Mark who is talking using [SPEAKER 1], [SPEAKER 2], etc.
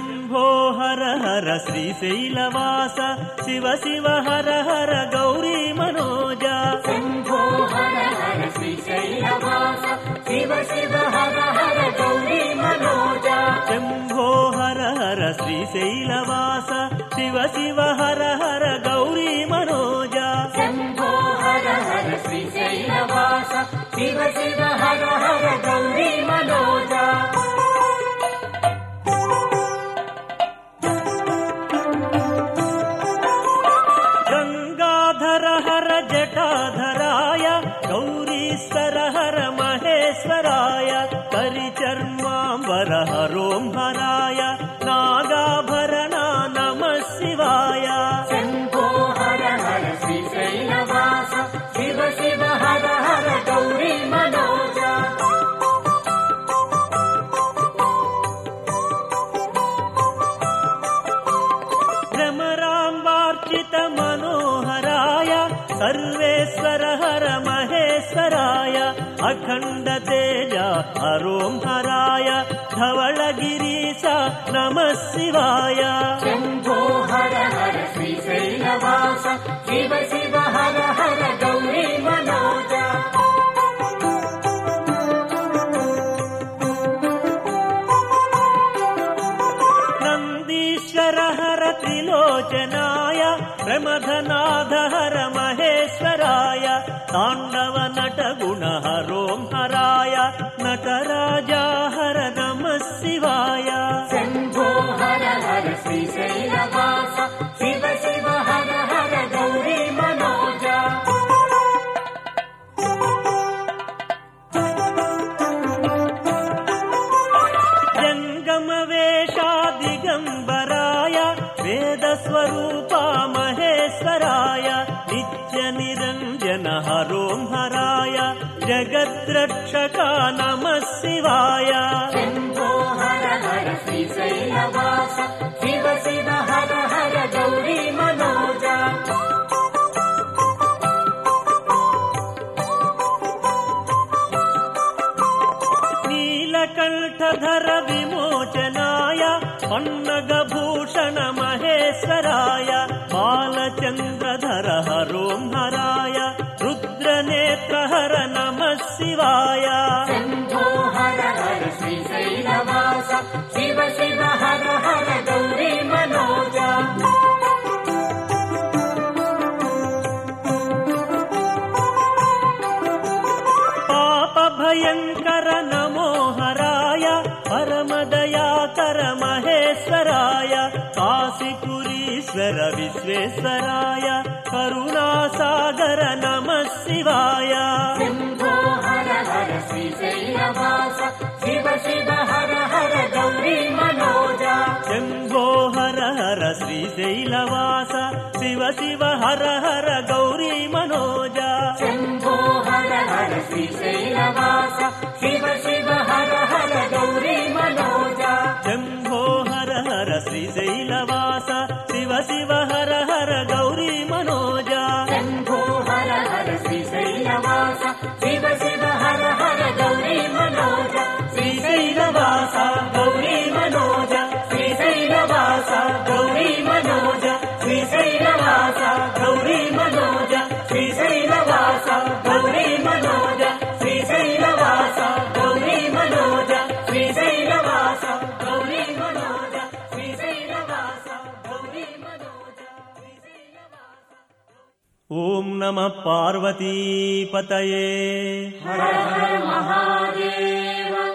[SPEAKER 1] हर श्रीशैलवास शिव शिव हर हर गौरी मनोजा।
[SPEAKER 2] शम्भो हर हर श्रीशैलवास शिव शिव हर हर गौरी मनोजा।
[SPEAKER 1] शम्भो हर हर श्रीशैलवास शिव शिव हर हर गौरी मनोजा।
[SPEAKER 2] शम्भो हर हर श्रीशैलवास शिव शिव
[SPEAKER 1] करिचर्माम्बर हरों हराय नागाभरणा नमः शिवाय
[SPEAKER 2] शम्भो हर हर श्रीशैलवास शिव शिव हर हर गौरी मनोजा।
[SPEAKER 1] भ्रमराम्बार्चित मनोहराय सर्वेश्वर हर महेश्वराय अखण्ड तेज हरों हराय धवलगिरीश नमः शिवाय।
[SPEAKER 2] शम्भो हर हर श्रीशैलवास शिव शिव हर हर गौरी मनोजा।
[SPEAKER 1] नन्दीश्वर हर त्रिलोचनाय प्रमथनाथ हर महेश्वराय ताण्डव नट गुण हरों हराय नमः शिवाय
[SPEAKER 2] शम्भो हर हर श्रीशैलवास शिव शिव हर हर गौरी मनोजा
[SPEAKER 1] जङ्गमवेशा दिगम्बराय वेदस्वरूपा महेश्वराय नित्यनिरञ्जन हरों हराय जगद्रक्षका नमः शिवाय
[SPEAKER 2] शम्भो हर हर श्रीशैलवास शिव शिव हर हर गौरी मनोजा।
[SPEAKER 1] नीलकण्ठधर विमोचनाय पन्नगभूषण महेश्वराय बालचन्द्रधर हरों हराय हर नमः शिवाय।
[SPEAKER 2] श्रीशैलवास शिव शिव हर हर गौरी मनोजा।
[SPEAKER 1] पापभयङ्कर काशिपुरीश्वर विश्वेश्वराय करुणासागर नमः शिवाय
[SPEAKER 2] शम्भो हर हर श्रीशैलवास शिव शिव हर हर गौरी मनोजा
[SPEAKER 1] शम्भो हर हर श्रीशैलवास शिव शिव हर हर गौरी मनोजा
[SPEAKER 2] शम्भो शिव हर हर गौरी
[SPEAKER 1] ॐ नमः पार्वतीपतये।
[SPEAKER 2] हर हर महादेव